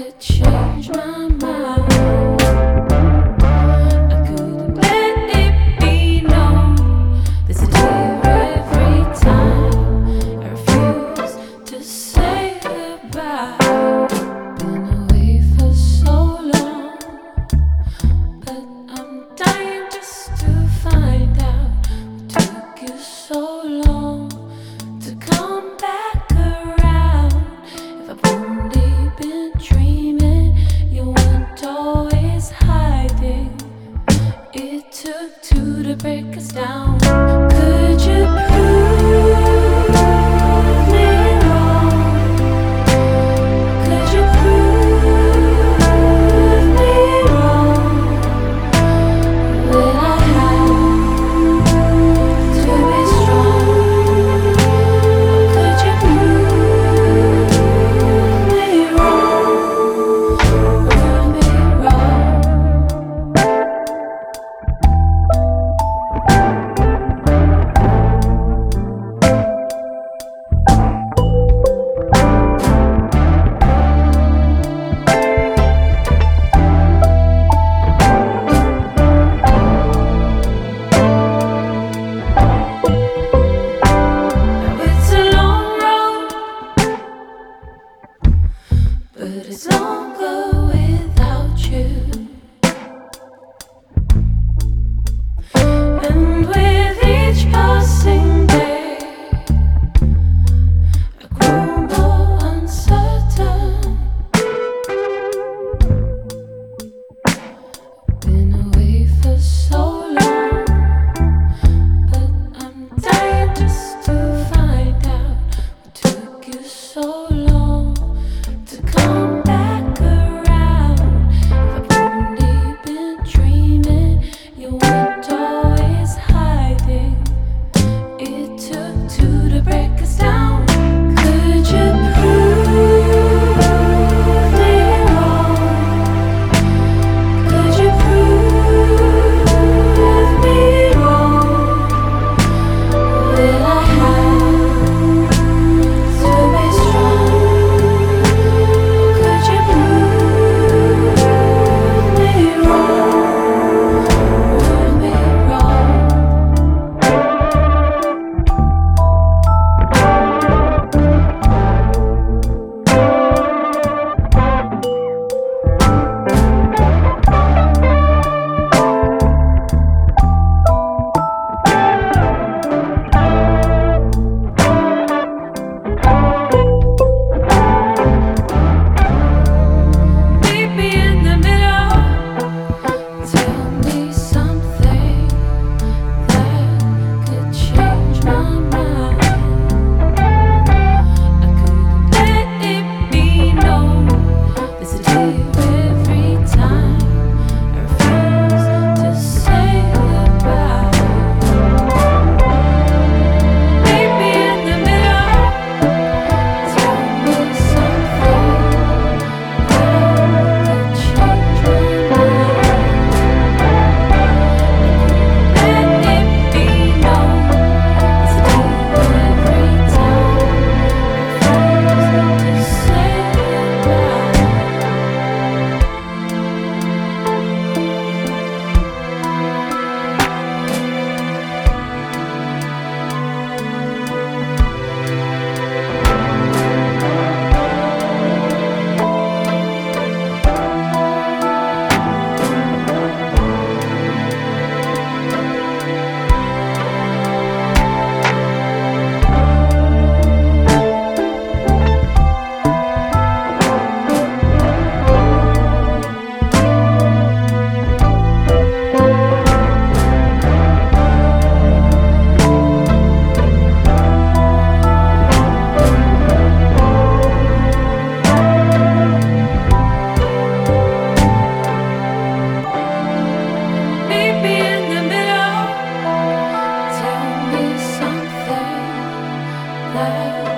to change my It took two to break us down. But it's all vai.